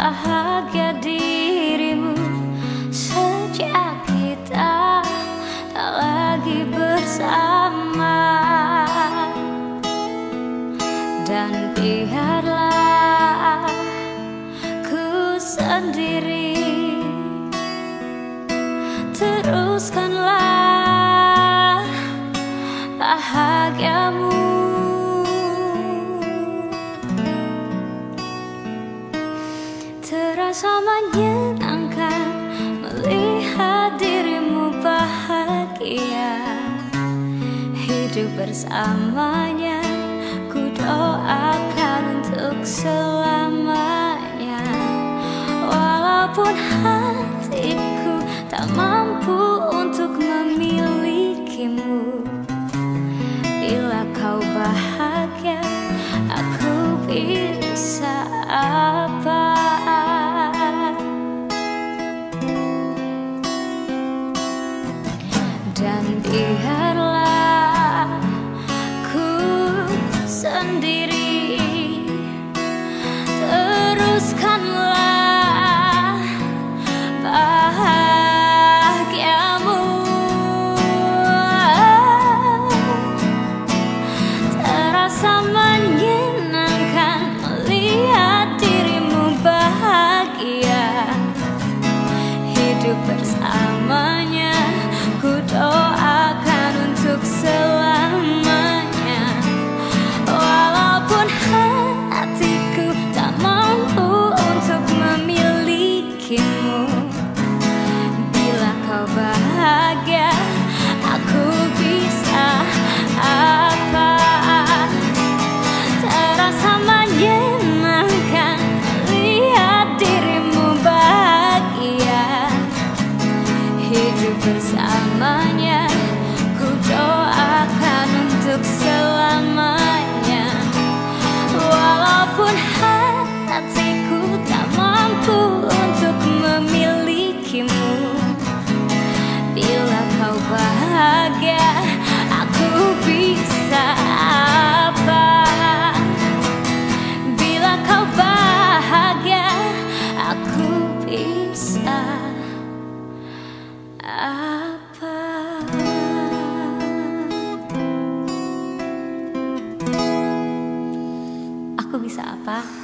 bahagia dirimu. Sejak kita tak lagi bersama. Dan biarlah ku sendiri. Teruskan Terasa menyenangkan melihat dirimu bahagia. Hidup bersamanya ku doakan untuk selamanya. Walaupun biarlah ku sendiri apa Aku bisa apa?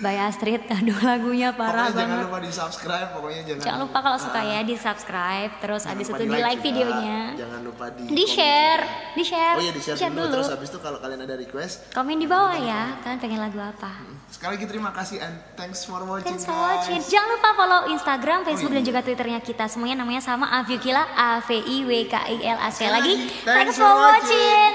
By Astrid, aduh lagunya parah Pokoknya jangan banget. lupa di subscribe pokoknya jangan Jangan lupa kalau suka ya di subscribe Terus Jangan abis itu di like videonya. Jangan lupa di Di share Di share oh iya di share, dulu. terus habis itu kalau kalian ada request Komen di bawah ya Kalian pengen lagu apa. Sekali lagi terima kasih and thanks for watching Thanks for guys. watching. Jangan lupa follow Instagram, Facebook Oh, iya. dan juga Twitternya kita Semuanya. Namanya sama Avyukila A V I W K I L A. Sekali lagi Thanks Thanks for for watching. watching